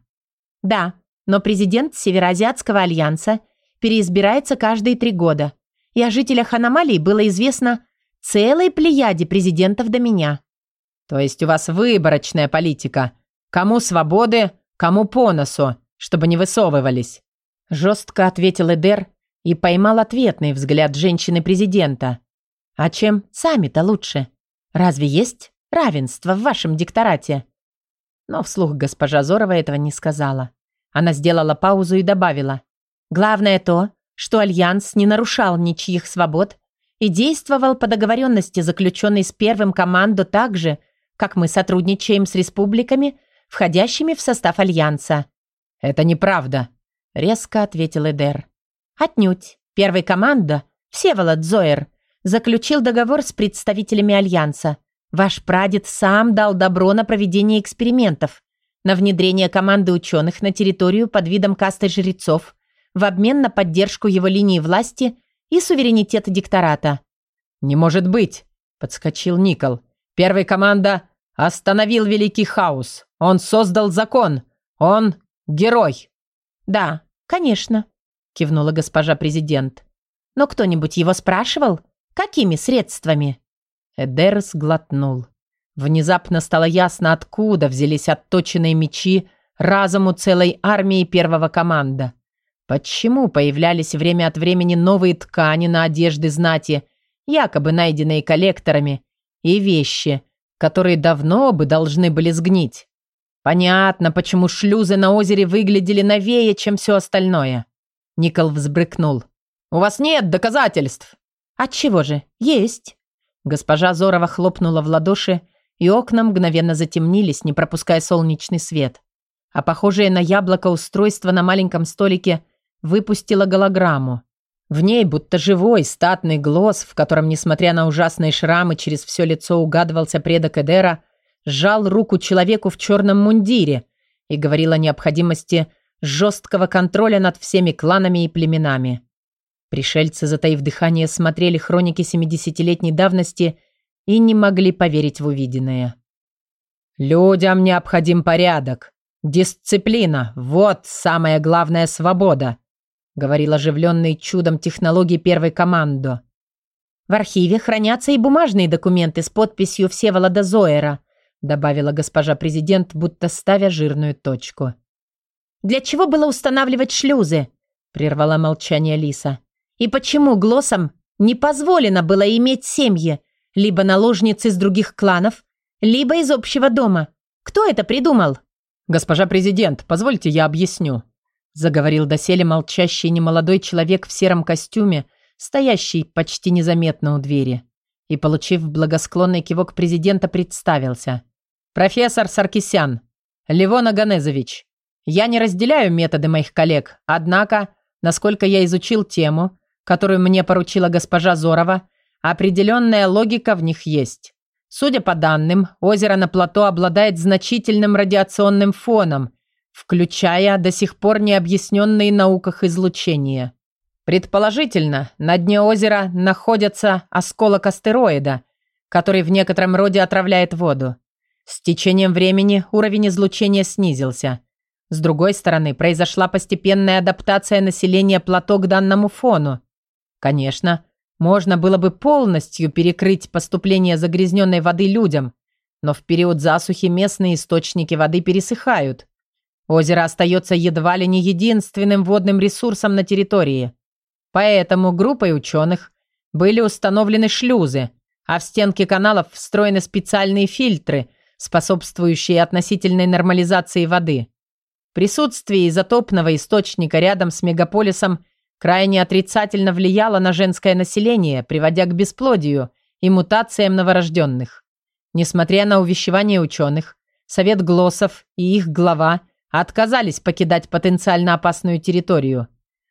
«Да, но президент Североазиатского альянса переизбирается каждые три года, и о жителях аномалий было известно целой плеяде президентов до меня». «То есть у вас выборочная политика? Кому свободы, кому по носу, чтобы не высовывались?» Жестко ответил Эдер и поймал ответный взгляд женщины-президента. «А чем сами-то лучше? Разве есть равенство в вашем дикторате?» Но вслух госпожа Зорова этого не сказала. Она сделала паузу и добавила. «Главное то, что Альянс не нарушал ничьих свобод и действовал по договоренности, заключенной с первым командо так же, как мы сотрудничаем с республиками, входящими в состав Альянса». «Это неправда», — резко ответил Эдер. «Отнюдь. Первый команда, Всеволод Зоер, заключил договор с представителями Альянса. Ваш прадед сам дал добро на проведение экспериментов, на внедрение команды ученых на территорию под видом касты жрецов, в обмен на поддержку его линии власти и суверенитета диктората. «Не может быть!» – подскочил Никол. «Первая команда остановил Великий Хаос. Он создал закон. Он герой». «Да, конечно», – кивнула госпожа президент. «Но кто-нибудь его спрашивал? Какими средствами?» Эдер сглотнул. Внезапно стало ясно, откуда взялись отточенные мечи разуму целой армии первого команда. Почему появлялись время от времени новые ткани на одежды знати, якобы найденные коллекторами, и вещи, которые давно бы должны были сгнить? Понятно, почему шлюзы на озере выглядели новее, чем все остальное. Никол взбрыкнул. «У вас нет доказательств!» «Отчего же? Есть!» Госпожа Зорова хлопнула в ладоши, и окна мгновенно затемнились, не пропуская солнечный свет. А похожее на яблоко устройство на маленьком столике выпустило голограмму. В ней будто живой, статный глаз, в котором, несмотря на ужасные шрамы, через все лицо угадывался предок Эдера, сжал руку человеку в черном мундире и говорил о необходимости жесткого контроля над всеми кланами и племенами. Пришельцы, затаив дыхание, смотрели хроники 70-летней давности и не могли поверить в увиденное. «Людям необходим порядок, дисциплина, вот самая главная свобода», говорил оживленный чудом технологии первой командо. «В архиве хранятся и бумажные документы с подписью Всеволода Зоера», добавила госпожа президент, будто ставя жирную точку. «Для чего было устанавливать шлюзы?» прервала молчание Лиса. И почему Глоссам не позволено было иметь семьи, либо наложниц из других кланов, либо из общего дома? Кто это придумал? «Госпожа президент, позвольте я объясню», заговорил доселе молчащий немолодой человек в сером костюме, стоящий почти незаметно у двери. И, получив благосклонный кивок президента, представился. «Профессор Саркисян, Левон Аганезович, я не разделяю методы моих коллег, однако, насколько я изучил тему, которую мне поручила госпожа Зорова, определенная логика в них есть. Судя по данным, озеро на плато обладает значительным радиационным фоном, включая до сих пор необъясненные науках излучения. Предположительно, на дне озера находится осколок астероида, который в некотором роде отравляет воду. С течением времени уровень излучения снизился. С другой стороны, произошла постепенная адаптация населения плато к данному фону. Конечно, можно было бы полностью перекрыть поступление загрязненной воды людям, но в период засухи местные источники воды пересыхают. Озеро остается едва ли не единственным водным ресурсом на территории. Поэтому группой ученых были установлены шлюзы, а в стенки каналов встроены специальные фильтры, способствующие относительной нормализации воды. Присутствие изотопного источника рядом с мегаполисом крайне отрицательно влияло на женское население, приводя к бесплодию и мутациям новорожденных. Несмотря на увещевание ученых, Совет Глоссов и их глава отказались покидать потенциально опасную территорию.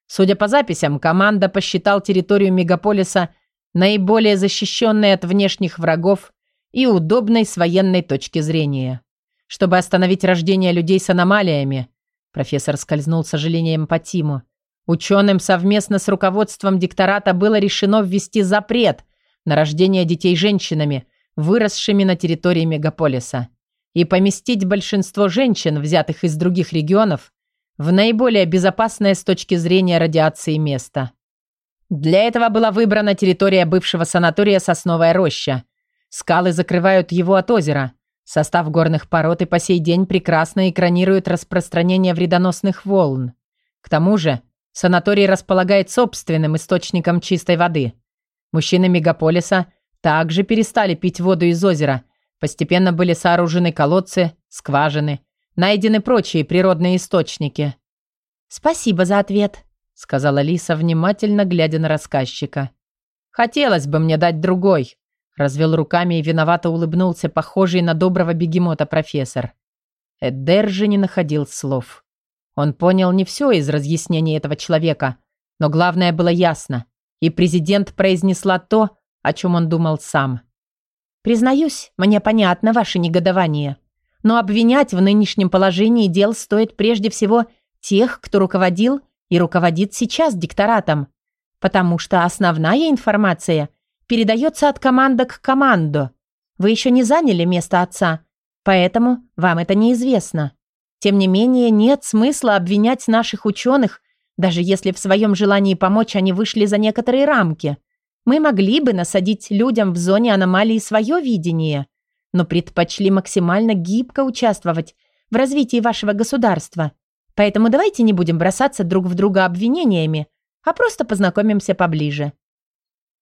Судя по записям, команда посчитал территорию мегаполиса наиболее защищенной от внешних врагов и удобной с военной точки зрения. Чтобы остановить рождение людей с аномалиями, профессор скользнул сожалением по Тиму, ученым совместно с руководством диктората было решено ввести запрет на рождение детей женщинами, выросшими на территории мегаполиса и поместить большинство женщин, взятых из других регионов, в наиболее безопасное с точки зрения радиации место. Для этого была выбрана территория бывшего санатория «Сосновая роща». Скалы закрывают его от озера. Состав горных пород и по сей день прекрасно экранирует распространение вредоносных волн. К тому же санаторий располагает собственным источником чистой воды. Мужчины мегаполиса также перестали пить воду из озера – Постепенно были сооружены колодцы, скважины, найдены прочие природные источники. «Спасибо за ответ», — сказала Лиса, внимательно глядя на рассказчика. «Хотелось бы мне дать другой», — развел руками и виновато улыбнулся похожий на доброго бегемота профессор. Эдер же не находил слов. Он понял не все из разъяснений этого человека, но главное было ясно, и президент произнесла то, о чем он думал сам. Признаюсь, мне понятно ваше негодование. Но обвинять в нынешнем положении дел стоит прежде всего тех, кто руководил и руководит сейчас дикторатом. Потому что основная информация передается от команды к команду. Вы еще не заняли место отца, поэтому вам это неизвестно. Тем не менее, нет смысла обвинять наших ученых, даже если в своем желании помочь они вышли за некоторые рамки – мы могли бы насадить людям в зоне аномалии свое видение, но предпочли максимально гибко участвовать в развитии вашего государства. Поэтому давайте не будем бросаться друг в друга обвинениями, а просто познакомимся поближе.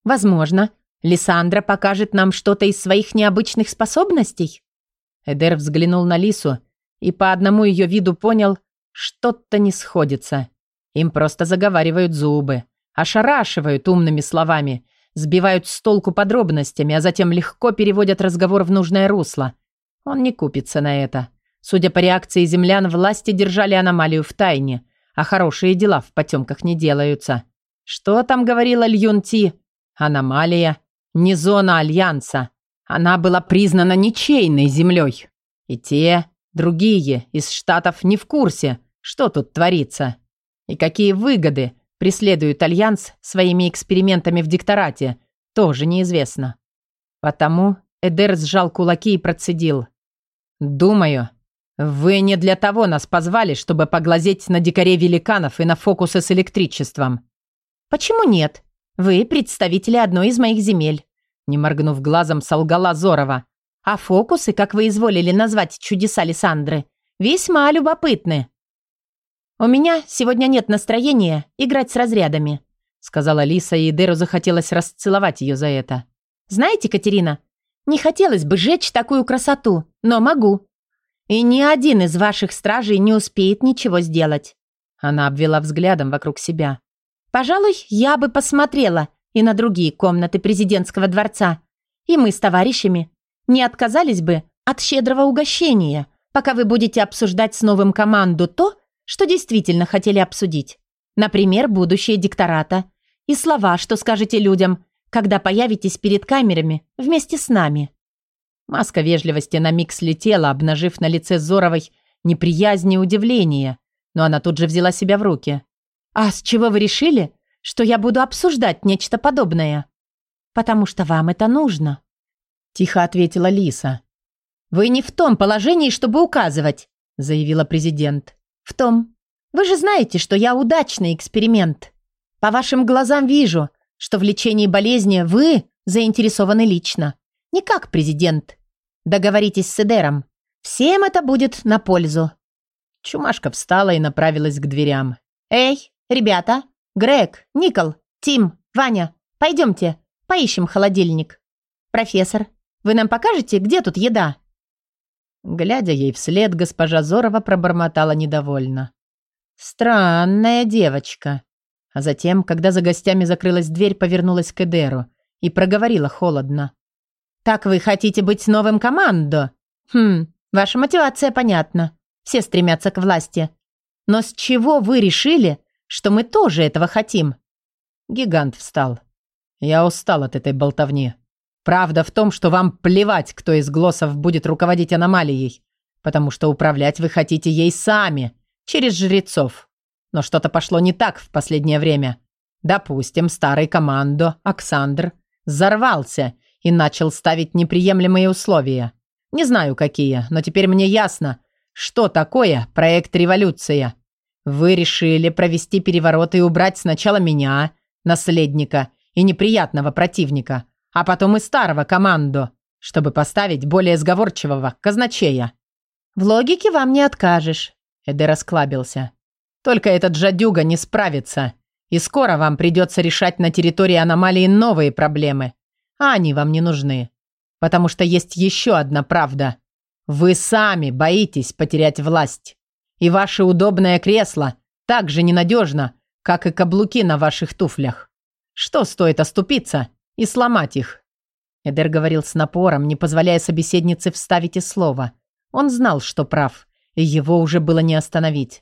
Возможно, Лиссандра покажет нам что-то из своих необычных способностей. Эдер взглянул на Лису и по одному ее виду понял, что-то не сходится. Им просто заговаривают зубы, ошарашивают умными словами, сбивают с толку подробностями, а затем легко переводят разговор в нужное русло. Он не купится на это. Судя по реакции землян, власти держали аномалию в тайне, а хорошие дела в потемках не делаются. Что там говорила Льюн Ти? Аномалия. Не зона Альянса. Она была признана ничейной землей. И те, другие из штатов не в курсе, что тут творится. И какие выгоды преследует Альянс своими экспериментами в дикторате, тоже неизвестно. Потому Эдер сжал кулаки и процедил. «Думаю, вы не для того нас позвали, чтобы поглазеть на дикарей великанов и на фокусы с электричеством». «Почему нет? Вы представители одной из моих земель», не моргнув глазом, солгала Зорова. «А фокусы, как вы изволили назвать чудеса Лиссандры, весьма любопытны». «У меня сегодня нет настроения играть с разрядами», сказала Лиса, и Деру захотелось расцеловать ее за это. «Знаете, Катерина, не хотелось бы жечь такую красоту, но могу. И ни один из ваших стражей не успеет ничего сделать». Она обвела взглядом вокруг себя. «Пожалуй, я бы посмотрела и на другие комнаты президентского дворца. И мы с товарищами не отказались бы от щедрого угощения, пока вы будете обсуждать с новым команду то, что действительно хотели обсудить. Например, будущее диктората и слова, что скажете людям, когда появитесь перед камерами вместе с нами. Маска вежливости на миг слетела, обнажив на лице Зоровой неприязнь и удивление, но она тут же взяла себя в руки. «А с чего вы решили, что я буду обсуждать нечто подобное?» «Потому что вам это нужно», — тихо ответила Лиса. «Вы не в том положении, чтобы указывать», — заявила президент. В том, вы же знаете, что я удачный эксперимент. По вашим глазам вижу, что в лечении болезни вы заинтересованы лично, не как президент. Договоритесь с Эдером. Всем это будет на пользу». Чумашка встала и направилась к дверям. «Эй, ребята! Грег, Никол, Тим, Ваня, пойдемте, поищем холодильник. Профессор, вы нам покажете, где тут еда?» Глядя ей вслед, госпожа Зорова пробормотала недовольно. «Странная девочка». А затем, когда за гостями закрылась дверь, повернулась к Эдеру и проговорила холодно. «Так вы хотите быть новым командо? Хм, ваша мотивация понятна. Все стремятся к власти. Но с чего вы решили, что мы тоже этого хотим?» Гигант встал. «Я устал от этой болтовни. Правда в том, что вам плевать, кто из глоссов будет руководить аномалией, потому что управлять вы хотите ей сами, через жрецов. Но что-то пошло не так в последнее время. Допустим, старый командо, Оксандр, взорвался и начал ставить неприемлемые условия. Не знаю, какие, но теперь мне ясно, что такое проект «Революция». Вы решили провести переворот и убрать сначала меня, наследника и неприятного противника, а потом и старого команду, чтобы поставить более сговорчивого казначея. В логике вам не откажешь, Эде расклабился. Только этот жадюга не справится, и скоро вам придется решать на территории аномалии новые проблемы, а они вам не нужны. Потому что есть еще одна правда. Вы сами боитесь потерять власть. И ваше удобное кресло так же ненадежно, как и каблуки на ваших туфлях. Что стоит оступиться, и сломать их. Эдер говорил с напором, не позволяя собеседнице вставить и слово. Он знал, что прав, и его уже было не остановить.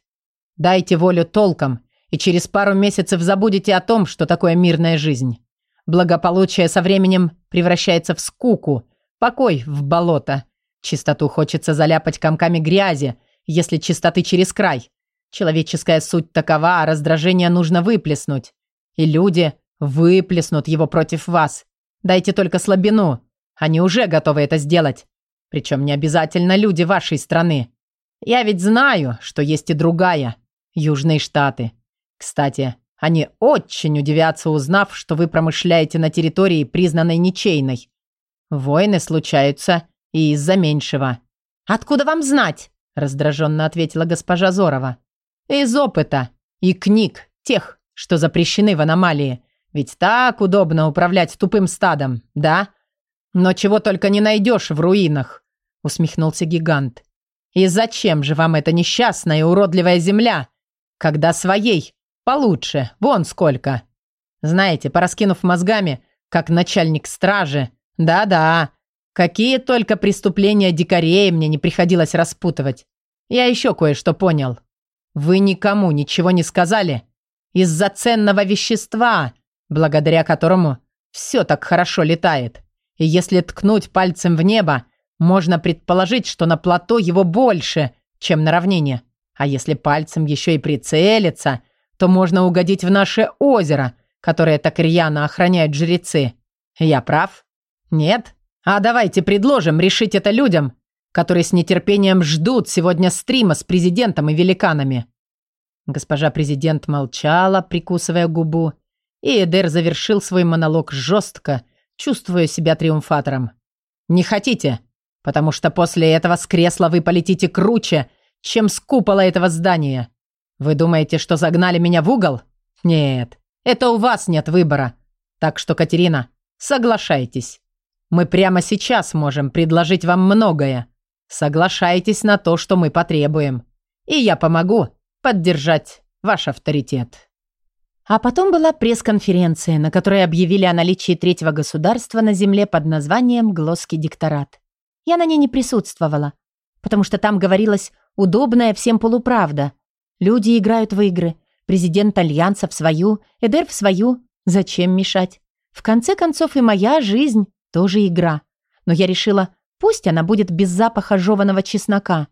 Дайте волю толком, и через пару месяцев забудете о том, что такое мирная жизнь. Благополучие со временем превращается в скуку, покой в болото. Чистоту хочется заляпать комками грязи, если чистоты через край. Человеческая суть такова, а раздражение нужно выплеснуть. И люди Выплеснут его против вас. Дайте только слабину. Они уже готовы это сделать. Причем не обязательно люди вашей страны. Я ведь знаю, что есть и другая. Южные Штаты. Кстати, они очень удивятся, узнав, что вы промышляете на территории, признанной ничейной. Войны случаются и из-за меньшего. «Откуда вам знать?» – раздраженно ответила госпожа Зорова. «Из опыта и книг, тех, что запрещены в аномалии. Ведь так удобно управлять тупым стадом, да? Но чего только не найдешь в руинах, усмехнулся гигант. И зачем же вам эта несчастная и уродливая земля, когда своей получше, вон сколько? Знаете, пораскинув мозгами, как начальник стражи, да-да, какие только преступления дикарей мне не приходилось распутывать. Я еще кое-что понял. Вы никому ничего не сказали из-за ценного вещества, благодаря которому все так хорошо летает. И если ткнуть пальцем в небо, можно предположить, что на плато его больше, чем на равнине. А если пальцем еще и прицелиться, то можно угодить в наше озеро, которое так рьяно охраняют жрецы. Я прав? Нет? А давайте предложим решить это людям, которые с нетерпением ждут сегодня стрима с президентом и великанами. Госпожа президент молчала, прикусывая губу, и Эдер завершил свой монолог жестко, чувствуя себя триумфатором. «Не хотите? Потому что после этого с кресла вы полетите круче, чем с купола этого здания. Вы думаете, что загнали меня в угол? Нет, это у вас нет выбора. Так что, Катерина, соглашайтесь. Мы прямо сейчас можем предложить вам многое. Соглашайтесь на то, что мы потребуем. И я помогу поддержать ваш авторитет». А потом была пресс-конференция, на которой объявили о наличии третьего государства на Земле под названием Глосский дикторат. Я на ней не присутствовала, потому что там говорилось удобная всем полуправда. Люди играют в игры, президент Альянса в свою, Эдер в свою. Зачем мешать? В конце концов и моя жизнь тоже игра. Но я решила, пусть она будет без запаха жеваного чеснока.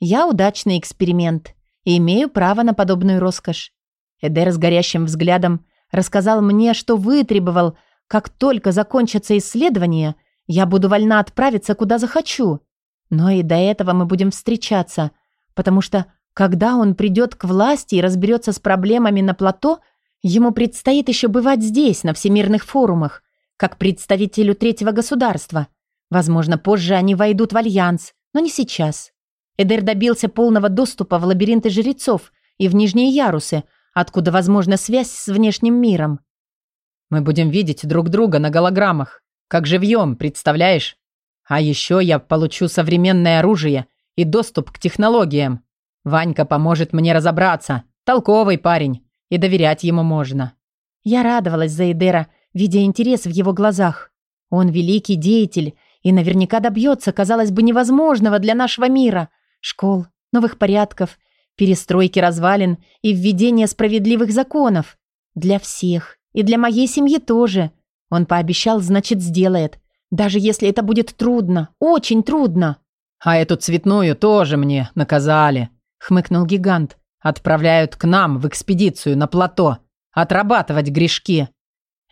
Я удачный эксперимент и имею право на подобную роскошь. Эдер с горящим взглядом рассказал мне, что вытребовал, как только закончатся исследования, я буду вольна отправиться куда захочу. Но и до этого мы будем встречаться, потому что, когда он придет к власти и разберется с проблемами на плато, ему предстоит еще бывать здесь, на всемирных форумах, как представителю третьего государства. Возможно, позже они войдут в альянс, но не сейчас. Эдер добился полного доступа в лабиринты жрецов и в нижние ярусы – откуда возможна связь с внешним миром. Мы будем видеть друг друга на голограммах, как живьем, представляешь? А еще я получу современное оружие и доступ к технологиям. Ванька поможет мне разобраться. Толковый парень, и доверять ему можно». Я радовалась за Эдера, видя интерес в его глазах. Он великий деятель и наверняка добьется, казалось бы, невозможного для нашего мира. Школ, новых порядков, перестройки развалин и введения справедливых законов. Для всех. И для моей семьи тоже. Он пообещал, значит, сделает. Даже если это будет трудно. Очень трудно. «А эту цветную тоже мне наказали», — хмыкнул гигант. «Отправляют к нам в экспедицию на плато. Отрабатывать грешки».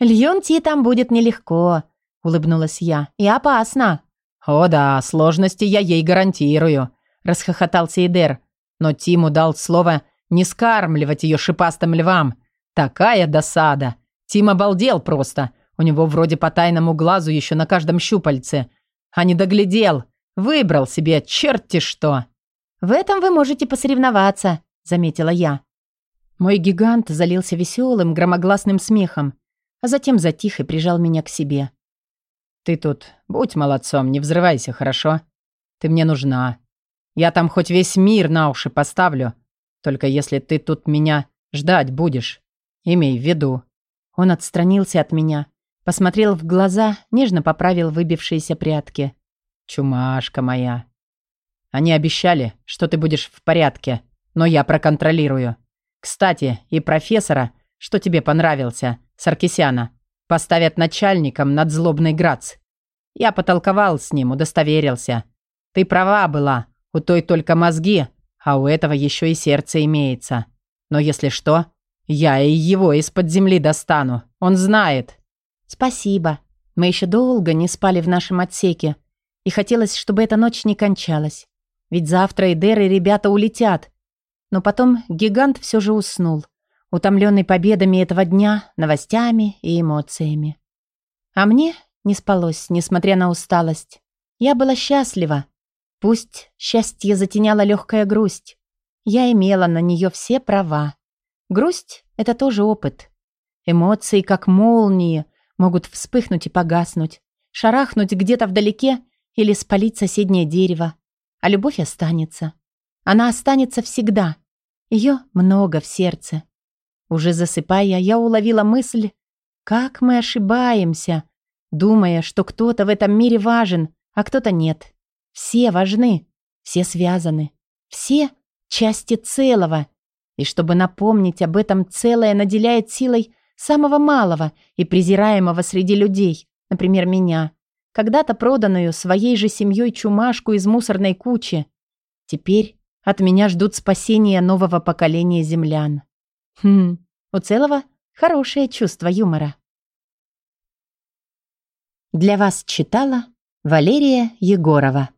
«Льонти там будет нелегко», — улыбнулась я. «И опасно». «О да, сложности я ей гарантирую», — расхохотался Идер. Но Тиму дал слово не скармливать ее шипастым львам. Такая досада. Тим обалдел просто. У него вроде по тайному глазу еще на каждом щупальце. А не доглядел. Выбрал себе черти что. «В этом вы можете посоревноваться», — заметила я. Мой гигант залился веселым, громогласным смехом, а затем затих и прижал меня к себе. «Ты тут будь молодцом, не взрывайся, хорошо? Ты мне нужна. Я там хоть весь мир на уши поставлю, только если ты тут меня ждать будешь. Имей в виду». Он отстранился от меня, посмотрел в глаза, нежно поправил выбившиеся прятки. «Чумашка моя. Они обещали, что ты будешь в порядке, но я проконтролирую. Кстати, и профессора, что тебе понравился, Саркисяна, поставят начальником над злобной Грац. Я потолковал с ним, удостоверился. Ты права была, у той только мозги, а у этого еще и сердце имеется. Но если что, я и его из-под земли достану, он знает». «Спасибо. Мы еще долго не спали в нашем отсеке, и хотелось, чтобы эта ночь не кончалась. Ведь завтра Эдер и ребята улетят, но потом гигант все же уснул, утомленный победами этого дня, новостями и эмоциями. А мне не спалось, несмотря на усталость. Я была счастлива. Пусть счастье затеняло легкая грусть. Я имела на нее все права. Грусть — это тоже опыт. Эмоции, как молнии, могут вспыхнуть и погаснуть, шарахнуть где-то вдалеке или спалить соседнее дерево. А любовь останется. Она останется всегда. Ее много в сердце. Уже засыпая, я уловила мысль, как мы ошибаемся, думая, что кто-то в этом мире важен, а кто-то нет. Все важны, все связаны, все части целого. И чтобы напомнить об этом, целое наделяет силой самого малого и презираемого среди людей, например, меня, когда-то проданную своей же семьей чумашку из мусорной кучи. Теперь от меня ждут спасения нового поколения землян. Хм, у целого хорошее чувство юмора. Для вас читала Валерия Егорова.